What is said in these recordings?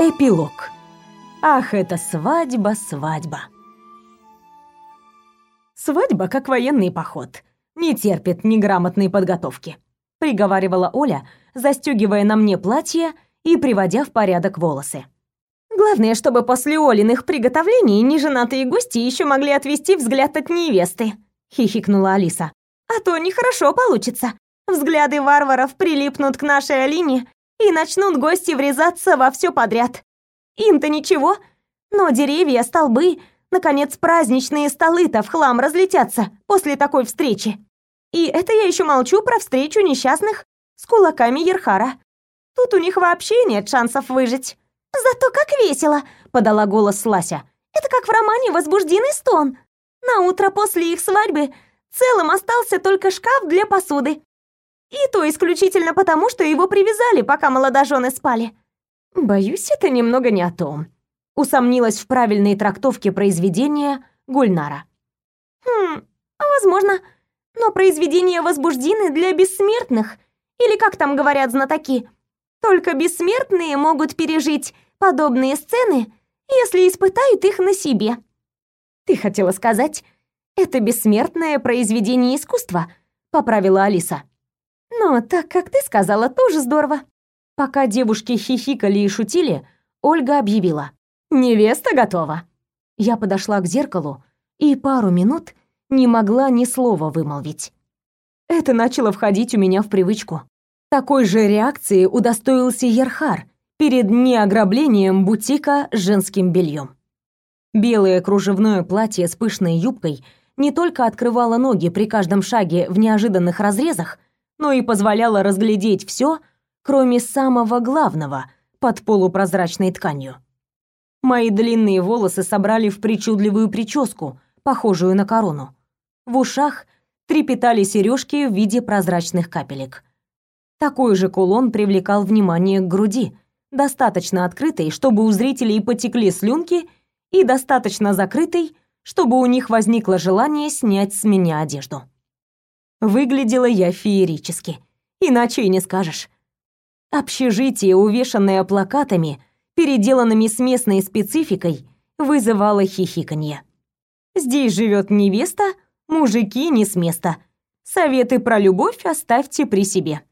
Эпилог. Ах, это свадьба, свадьба. Свадьба как военный поход. Не терпит неграмотной подготовки, приговаривала Оля, застегивая на мне платье и приводя в порядок волосы. Главное, чтобы после Олиных приготовлений неженатые гости еще могли отвести взгляд от невесты, хихикнула Алиса. А то нехорошо получится. Взгляды варваров прилипнут к нашей Алине, и начнут гости врезаться во все подряд. Им-то ничего, но деревья, столбы, наконец, праздничные столы-то в хлам разлетятся после такой встречи. И это я еще молчу про встречу несчастных с кулаками Ерхара. Тут у них вообще нет шансов выжить. Зато как весело, подала голос Лася. Это как в романе Возбужденный стон. На утро после их свадьбы целым остался только шкаф для посуды. И то исключительно потому, что его привязали, пока молодожены спали. Боюсь, это немного не о том. Усомнилась в правильной трактовке произведения Гульнара. Хм, возможно. Но произведения возбуждены для бессмертных. Или как там говорят знатоки. Только бессмертные могут пережить подобные сцены, если испытают их на себе. Ты хотела сказать, это бессмертное произведение искусства, поправила Алиса. Но так как ты сказала, тоже здорово. Пока девушки хихикали и шутили, Ольга объявила: "Невеста готова". Я подошла к зеркалу и пару минут не могла ни слова вымолвить. Это начало входить у меня в привычку. Такой же реакции удостоился Ерхар перед неограблением бутика с женским бельем. Белое кружевное платье с пышной юбкой не только открывало ноги при каждом шаге в неожиданных разрезах, но и позволяла разглядеть все, кроме самого главного, под полупрозрачной тканью. Мои длинные волосы собрали в причудливую прическу, похожую на корону. В ушах трепетали сережки в виде прозрачных капелек. Такой же кулон привлекал внимание к груди, достаточно открытой, чтобы у зрителей потекли слюнки, и достаточно закрытой, чтобы у них возникло желание снять с меня одежду. Выглядела я феерически. Иначе и не скажешь. Общежитие, увешанное плакатами, переделанными с местной спецификой, вызывало хихиканье. Здесь живет невеста, мужики не с места. Советы про любовь оставьте при себе.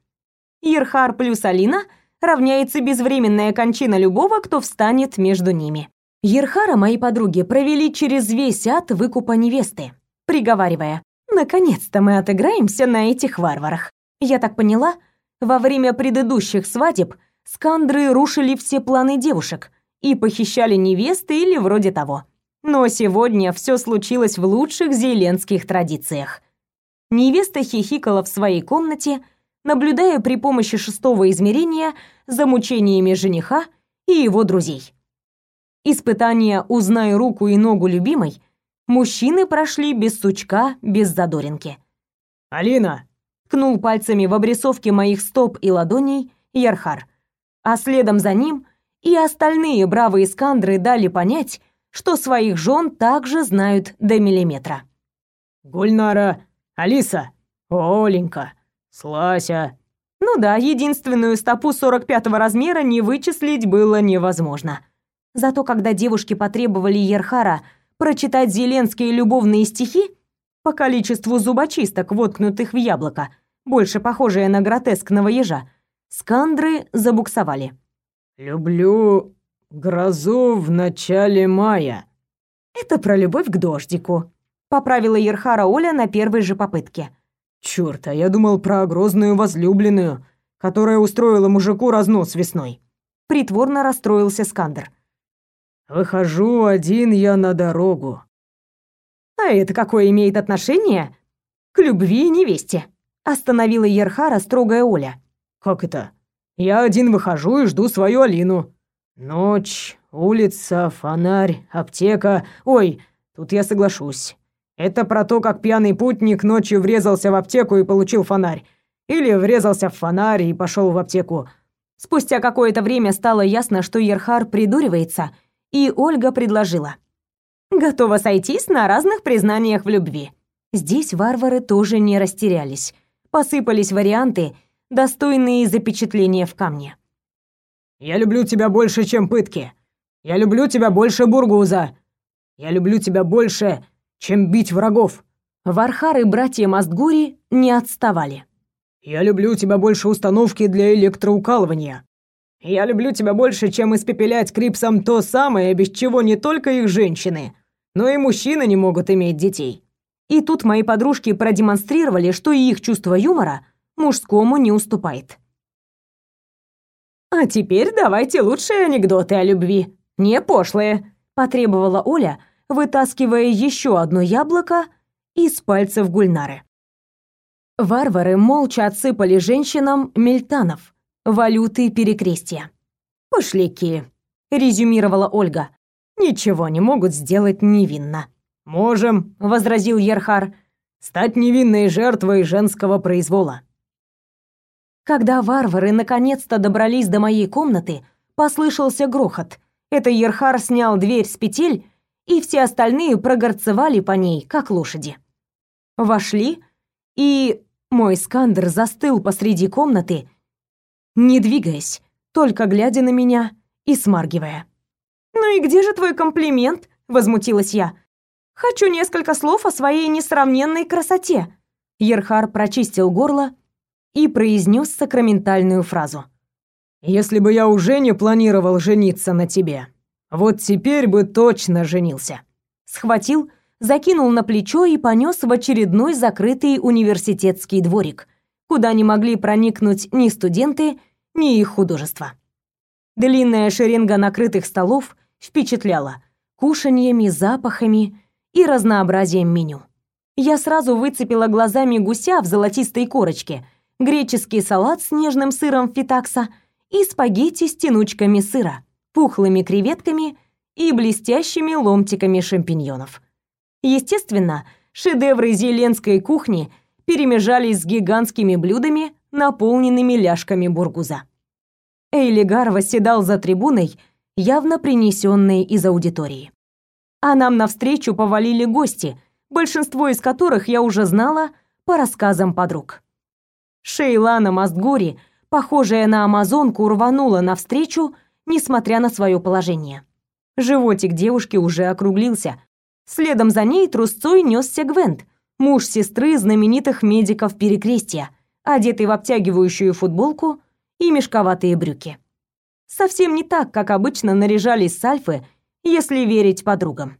Ерхар плюс Алина равняется безвременная кончина любого, кто встанет между ними. Ерхара мои подруги провели через весь ад выкупа невесты, приговаривая Наконец-то мы отыграемся на этих варварах. Я так поняла, во время предыдущих свадеб скандры рушили все планы девушек и похищали невесты или вроде того. Но сегодня все случилось в лучших зеленских традициях. Невеста хихикала в своей комнате, наблюдая при помощи шестого измерения за мучениями жениха и его друзей. Испытание «Узнай руку и ногу любимой» Мужчины прошли без сучка, без задоринки. «Алина!» — ткнул пальцами в обрисовке моих стоп и ладоней Ярхар. А следом за ним и остальные бравые скандры дали понять, что своих жен также знают до миллиметра. «Гульнара! Алиса! Оленька! Слася!» Ну да, единственную стопу 45-го размера не вычислить было невозможно. Зато когда девушки потребовали Ерхара прочитать зеленские любовные стихи по количеству зубочисток, воткнутых в яблоко, больше похожие на гротескного ежа, скандры забуксовали. «Люблю грозу в начале мая». «Это про любовь к дождику», — поправила Ерхара Оля на первой же попытке. «Чёрт, а я думал про грозную возлюбленную, которая устроила мужику разнос весной». Притворно расстроился Скандер. Выхожу один я на дорогу. А это какое имеет отношение к любви и невесте? Остановила Ерхара строгая Оля. Как это? Я один выхожу и жду свою Алину. Ночь, улица, фонарь, аптека. Ой, тут я соглашусь. Это про то, как пьяный путник ночью врезался в аптеку и получил фонарь. Или врезался в фонарь и пошел в аптеку. Спустя какое-то время стало ясно, что Ерхар придуривается — и Ольга предложила. «Готова сойтись на разных признаниях в любви». Здесь варвары тоже не растерялись. Посыпались варианты, достойные запечатления в камне. Я люблю тебя больше, чем пытки. Я люблю тебя больше Бургуза. Я люблю тебя больше, чем бить врагов. Вархар и братья Мастгури не отставали. Я люблю тебя больше установки для электроукалывания. Я люблю тебя больше, чем испепелять крипсом то самое, без чего не только их женщины, но и мужчины не могут иметь детей. И тут мои подружки продемонстрировали, что и их чувство юмора мужскому не уступает. А теперь давайте лучшие анекдоты о любви, не пошлые, потребовала Оля, вытаскивая еще одно яблоко из пальцев Гульнары. Варвары молча отсыпали женщинам мельтанов, валюты перекрестия. «Пошляки», — резюмировала Ольга. «Ничего не могут сделать невинно». «Можем», — возразил Ерхар, — «стать невинной жертвой женского произвола». Когда варвары наконец-то добрались до моей комнаты, послышался грохот. Это Ерхар снял дверь с петель, и все остальные прогорцевали по ней, как лошади. Вошли, и мой скандер застыл посреди комнаты, не двигаясь, только глядя на меня и смаргивая. «Ну и где же твой комплимент?» — возмутилась я. «Хочу несколько слов о своей несравненной красоте». Ерхар прочистил горло и произнес сакраментальную фразу. «Если бы я уже не планировал жениться на тебе, вот теперь бы точно женился». Схватил, закинул на плечо и понес в очередной закрытый университетский дворик, куда не могли проникнуть ни студенты, ни их художество. Длинная шеренга накрытых столов впечатляла кушаньями, запахами и разнообразием меню. Я сразу выцепила глазами гуся в золотистой корочке – греческий салат с нежным сыром фитакса и спагетти с тянучками сыра, пухлыми креветками и блестящими ломтиками шампиньонов. Естественно, шедевры зеленской кухни перемежались с гигантскими блюдами, наполненными ляжками бургуза. Эйлигар восседал за трибуной, явно принесенной из аудитории. А нам навстречу повалили гости, большинство из которых я уже знала по рассказам подруг. Шейлана Мастгури, похожая на амазонку, рванула навстречу, несмотря на свое положение. Животик девушки уже округлился. Следом за ней трусцой несся Гвент, муж сестры знаменитых медиков Перекрестия, одетый в обтягивающую футболку и мешковатые брюки. Совсем не так, как обычно наряжались сальфы, если верить подругам.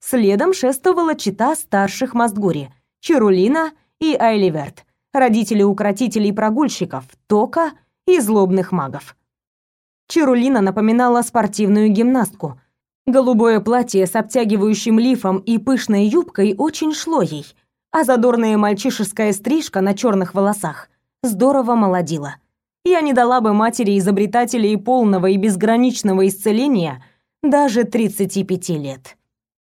Следом шествовала чита старших Мастгури, Чарулина и Айливерт – родители укротителей-прогульщиков, тока и злобных магов. Чарулина напоминала спортивную гимнастку. Голубое платье с обтягивающим лифом и пышной юбкой очень шло ей, а задорная мальчишеская стрижка на черных волосах здорово молодила. Я не дала бы матери изобретателей полного и безграничного исцеления даже 35 лет.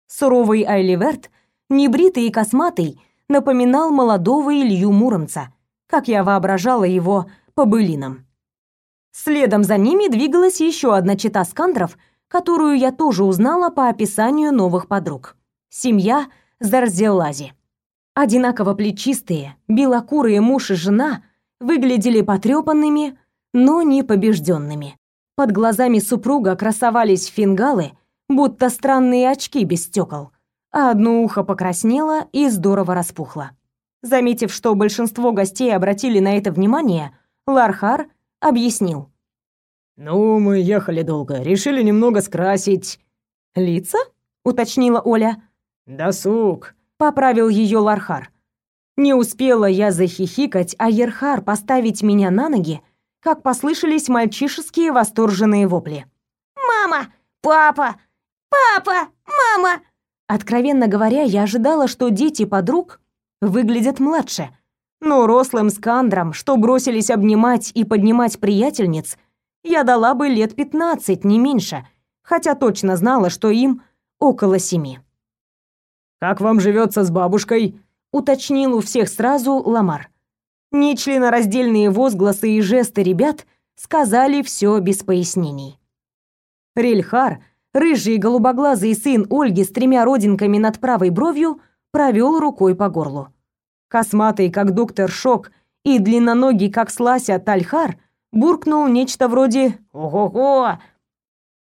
Суровый Айливерт, небритый и косматый, напоминал молодого Илью Муромца, как я воображала его по былинам. Следом за ними двигалась еще одна чета скандров, которую я тоже узнала по описанию новых подруг. Семья Зарзелази. Одинаково плечистые, белокурые муж и жена выглядели потрепанными, но не побежденными. Под глазами супруга красовались фингалы, будто странные очки без стекол а одно ухо покраснело и здорово распухло. Заметив, что большинство гостей обратили на это внимание, Лархар объяснил. «Ну, мы ехали долго, решили немного скрасить...» «Лица?» — уточнила Оля. «Досуг», — поправил ее Лархар. Не успела я захихикать, а Ерхар поставить меня на ноги, как послышались мальчишеские восторженные вопли. «Мама! Папа! Папа! Мама!» Откровенно говоря, я ожидала, что дети подруг выглядят младше. Но рослым скандрам, что бросились обнимать и поднимать приятельниц, я дала бы лет пятнадцать, не меньше, хотя точно знала, что им около семи. «Как вам живется с бабушкой?» — уточнил у всех сразу Ламар. Нечленораздельные возгласы и жесты ребят сказали все без пояснений. Рельхар — Рыжий голубоглазый сын Ольги с тремя родинками над правой бровью провел рукой по горлу. Косматый, как доктор Шок, и длинноногий, как Слася Тальхар, буркнул нечто вроде «Ого-го!».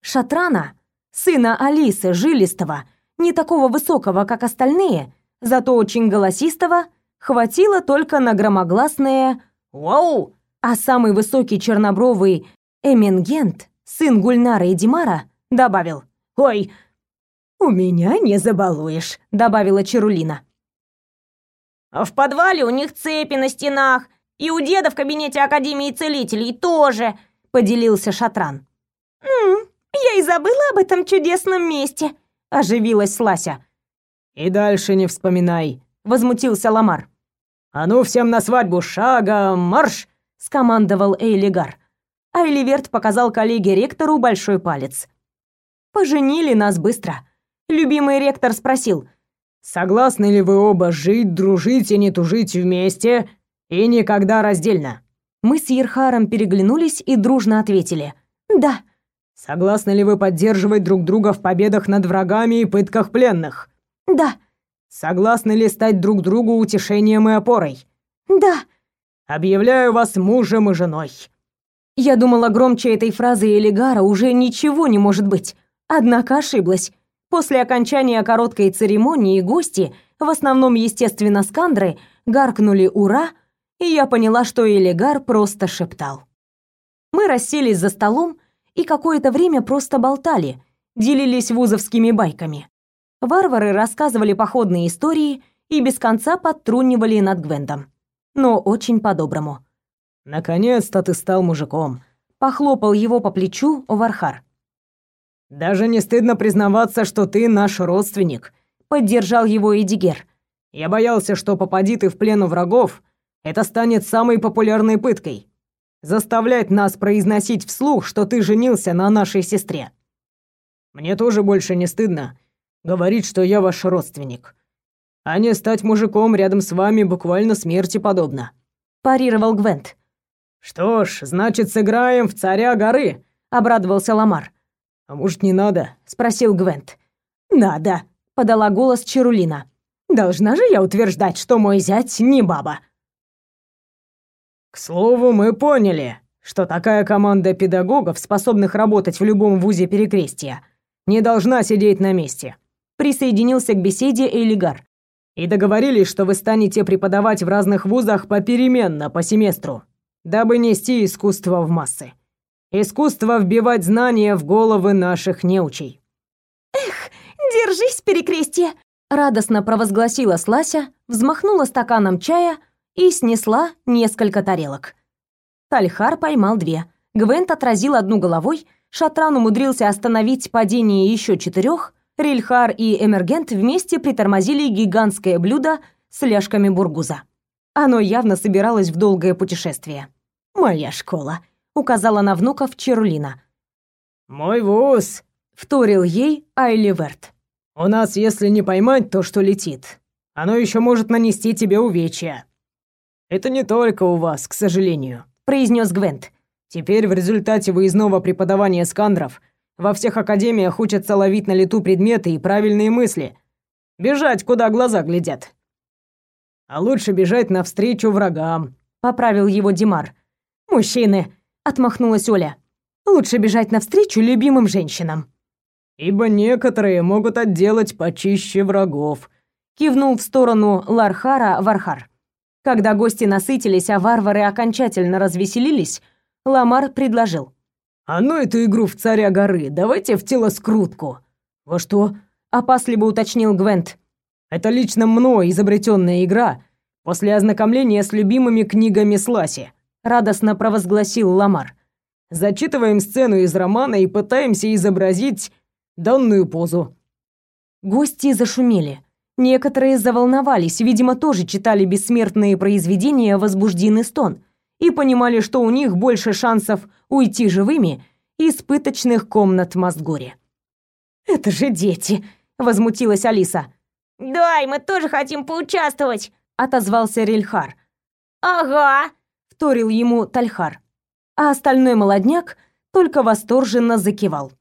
Шатрана, сына Алисы Жилистого, не такого высокого, как остальные, зато очень голосистого, хватило только на громогласное «Вау!», а самый высокий чернобровый Эмингент, сын Гульнара и Димара, добавил «Ой, у меня не забалуешь», — добавила Чарулина. В подвале у них цепи на стенах, и у деда в кабинете Академии Целителей тоже», — поделился Шатран. «М я и забыла об этом чудесном месте», — оживилась Слася. «И дальше не вспоминай», — возмутился Ламар. «А ну всем на свадьбу, шага, марш!» — скомандовал Эйлигар. А Эливерт показал коллеге-ректору большой палец. «Поженили нас быстро». Любимый ректор спросил. «Согласны ли вы оба жить, дружить и не тужить вместе, и никогда раздельно?» Мы с Ерхаром переглянулись и дружно ответили. «Да». «Согласны ли вы поддерживать друг друга в победах над врагами и пытках пленных?» «Да». «Согласны ли стать друг другу утешением и опорой?» «Да». «Объявляю вас мужем и женой». Я думала, громче этой фразы Элигара уже ничего не может быть. Однако ошиблась. После окончания короткой церемонии гости, в основном, естественно, скандры, гаркнули «Ура!», и я поняла, что Элигар просто шептал. Мы расселись за столом и какое-то время просто болтали, делились вузовскими байками. Варвары рассказывали походные истории и без конца подтрунивали над Гвендом. Но очень по-доброму. «Наконец-то ты стал мужиком», — похлопал его по плечу Вархар. Даже не стыдно признаваться, что ты наш родственник, поддержал его Эдигер. Я боялся, что попади ты в плен у врагов, это станет самой популярной пыткой. Заставлять нас произносить вслух, что ты женился на нашей сестре. Мне тоже больше не стыдно говорить, что я ваш родственник. А не стать мужиком рядом с вами буквально смерти подобно. Парировал Гвент. Что ж, значит, сыграем в царя горы, обрадовался Ламар. «А может, не надо?» — спросил Гвент. «Надо», — подала голос Чарулина. «Должна же я утверждать, что мой зять не баба». «К слову, мы поняли, что такая команда педагогов, способных работать в любом вузе Перекрестия, не должна сидеть на месте», — присоединился к беседе Эйлигар. «И договорились, что вы станете преподавать в разных вузах попеременно по семестру, дабы нести искусство в массы». Искусство вбивать знания в головы наших неучей. Эх, держись, перекрестие, радостно провозгласила Слася, взмахнула стаканом чая и снесла несколько тарелок. Тальхар поймал две. Гвент отразил одну головой, Шатран умудрился остановить падение еще четырех, Рильхар и Эмергент вместе притормозили гигантское блюдо с ляжками бургуза. Оно явно собиралось в долгое путешествие. «Моя школа», указала на внуков Черлина. «Мой вуз!» — вторил ей Айливерт. «У нас, если не поймать то, что летит, оно еще может нанести тебе увечья. Это не только у вас, к сожалению», — произнес Гвент. «Теперь в результате выездного преподавания скандров во всех академиях учатся ловить на лету предметы и правильные мысли. Бежать, куда глаза глядят. А лучше бежать навстречу врагам», — поправил его Димар. «Мужчины, отмахнулась Оля. Лучше бежать навстречу любимым женщинам. Ибо некоторые могут отделать почище врагов, кивнул в сторону Лархара Вархар. Когда гости насытились, а варвары окончательно развеселились, Ламар предложил: "А ну эту игру в царя горы, давайте в тело скрутку". "Во что?" опасливо уточнил Гвент. "Это лично мной изобретенная игра после ознакомления с любимыми книгами Сласи радостно провозгласил Ламар. Зачитываем сцену из романа и пытаемся изобразить данную позу. Гости зашумели. Некоторые заволновались, видимо, тоже читали бессмертные произведения «Возбужденный стон» и понимали, что у них больше шансов уйти живыми из пыточных комнат Мастгоре. «Это же дети!» — возмутилась Алиса. «Дай, мы тоже хотим поучаствовать!» — отозвался Рельхар. «Ага!» вторил ему Тальхар. А остальной молодняк только восторженно закивал.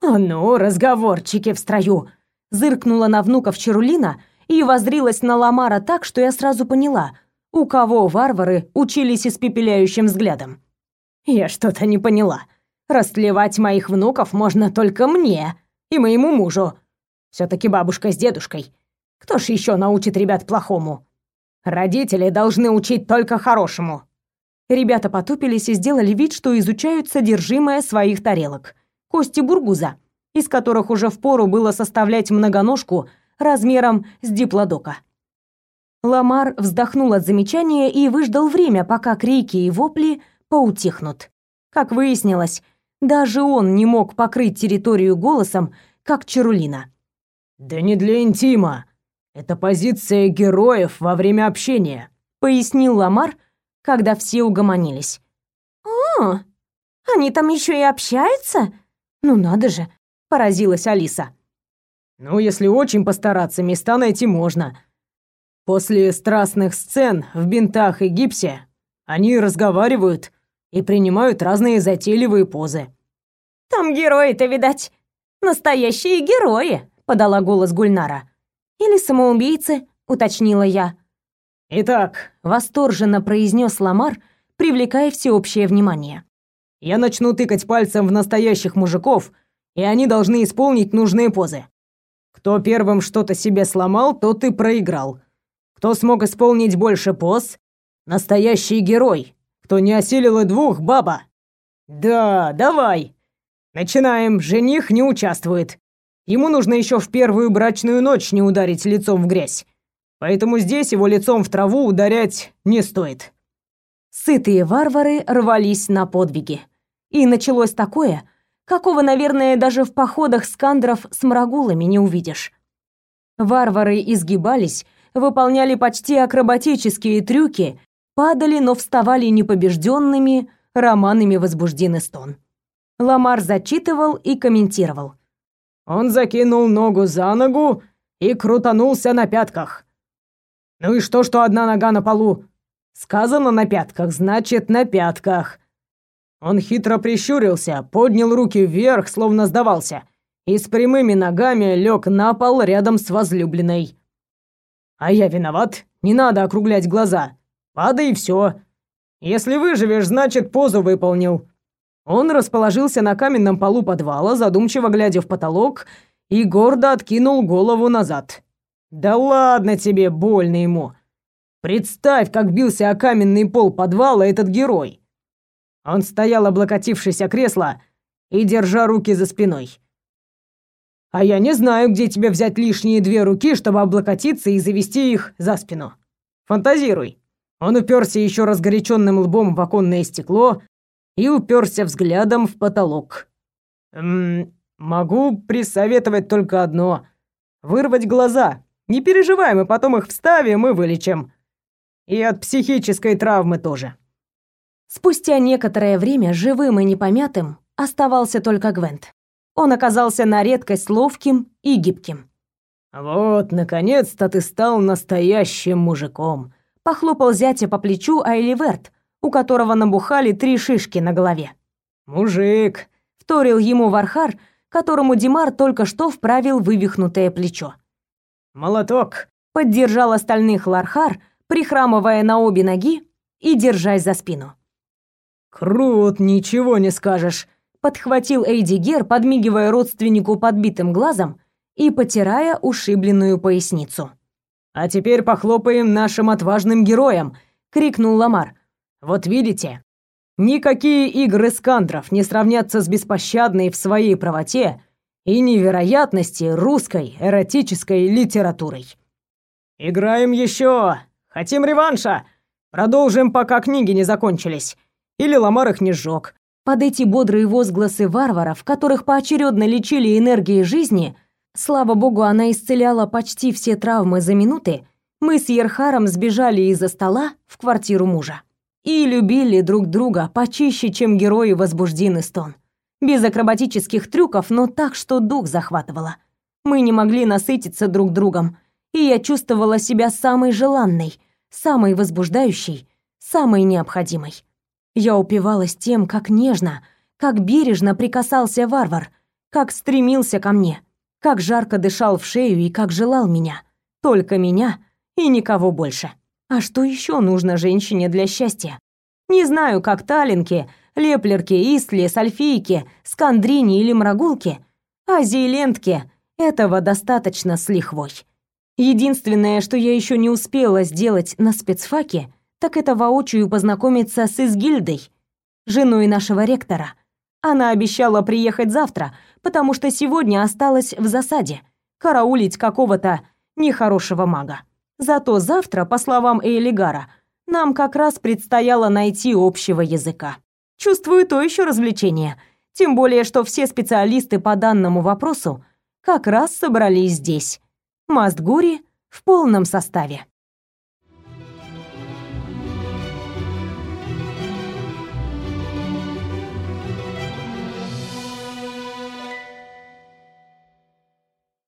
«А ну, разговорчики в строю!» Зыркнула на внуков Чарулина и воздрилась на Ламара так, что я сразу поняла, у кого варвары учились испепеляющим взглядом. Я что-то не поняла. Растлевать моих внуков можно только мне и моему мужу. все таки бабушка с дедушкой. Кто ж еще научит ребят плохому? Родители должны учить только хорошему. Ребята потупились и сделали вид, что изучают содержимое своих тарелок. Кости бургуза, из которых уже впору было составлять многоножку размером с диплодока. Ламар вздохнул от замечания и выждал время, пока крики и вопли поутихнут. Как выяснилось, даже он не мог покрыть территорию голосом, как Чарулина. «Да не для интима. Это позиция героев во время общения», — пояснил Ламар, когда все угомонились. «О, они там еще и общаются? Ну надо же!» — поразилась Алиса. «Ну, если очень постараться, места найти можно. После страстных сцен в бинтах и гипсе они разговаривают и принимают разные затейливые позы». «Там герои-то, видать, настоящие герои», — подала голос Гульнара. «Или самоубийцы», — уточнила я. «Итак», — восторженно произнес Ламар, привлекая всеобщее внимание. «Я начну тыкать пальцем в настоящих мужиков, и они должны исполнить нужные позы. Кто первым что-то себе сломал, тот и проиграл. Кто смог исполнить больше поз — настоящий герой. Кто не осилил и двух — баба. Да, давай. Начинаем, жених не участвует. Ему нужно еще в первую брачную ночь не ударить лицом в грязь. Поэтому здесь его лицом в траву ударять не стоит. Сытые варвары рвались на подвиги. И началось такое, какого, наверное, даже в походах скандров с мрагулами не увидишь. Варвары изгибались, выполняли почти акробатические трюки, падали, но вставали непобежденными, романами возбужден стон. Ламар зачитывал и комментировал. Он закинул ногу за ногу и крутанулся на пятках. Ну и что, что одна нога на полу? Сказано на пятках, значит, на пятках. Он хитро прищурился, поднял руки вверх, словно сдавался, и с прямыми ногами лег на пол рядом с возлюбленной. А я виноват, не надо округлять глаза. Падай и все. Если выживешь, значит, позу выполнил. Он расположился на каменном полу подвала, задумчиво глядя в потолок, и гордо откинул голову назад. Да ладно тебе, больно ему. Представь, как бился о каменный пол подвала этот герой. Он стоял, облокотившись о кресло и держа руки за спиной. А я не знаю, где тебе взять лишние две руки, чтобы облокотиться и завести их за спину. Фантазируй. Он уперся еще разгоряченным лбом в оконное стекло и уперся взглядом в потолок. М могу присоветовать только одно: вырвать глаза не переживай, мы потом их вставим и вылечим. И от психической травмы тоже. Спустя некоторое время живым и непомятым оставался только Гвент. Он оказался на редкость ловким и гибким. «Вот, наконец-то ты стал настоящим мужиком», — похлопал зятя по плечу Айливерт, у которого набухали три шишки на голове. «Мужик», — вторил ему Вархар, которому Димар только что вправил вывихнутое плечо. «Молоток!» — поддержал остальных Лархар, прихрамывая на обе ноги и держась за спину. «Крут, ничего не скажешь!» — подхватил Эйдигер, подмигивая родственнику подбитым глазом и потирая ушибленную поясницу. «А теперь похлопаем нашим отважным героям!» — крикнул Ламар. «Вот видите, никакие игры скандров не сравнятся с беспощадной в своей правоте и невероятности русской эротической литературой. Играем еще. Хотим реванша. Продолжим, пока книги не закончились. Или Ламар их не сжег. Под эти бодрые возгласы варваров, которых поочередно лечили энергией жизни, слава богу, она исцеляла почти все травмы за минуты, мы с Ерхаром сбежали из-за стола в квартиру мужа. И любили друг друга почище, чем герои возбуждены стон без акробатических трюков, но так, что дух захватывало. Мы не могли насытиться друг другом, и я чувствовала себя самой желанной, самой возбуждающей, самой необходимой. Я упивалась тем, как нежно, как бережно прикасался варвар, как стремился ко мне, как жарко дышал в шею и как желал меня. Только меня и никого больше. А что еще нужно женщине для счастья? Не знаю, как талинки, Леплерке, Истле, Сальфийке, Скандрине или Мрагулке, а Зейлентке этого достаточно с лихвой. Единственное, что я еще не успела сделать на спецфаке, так это воочию познакомиться с Изгильдой, женой нашего ректора. Она обещала приехать завтра, потому что сегодня осталась в засаде, караулить какого-то нехорошего мага. Зато завтра, по словам Эйлигара, нам как раз предстояло найти общего языка. Чувствую то еще развлечение, тем более что все специалисты по данному вопросу как раз собрались здесь. Мастгури в полном составе.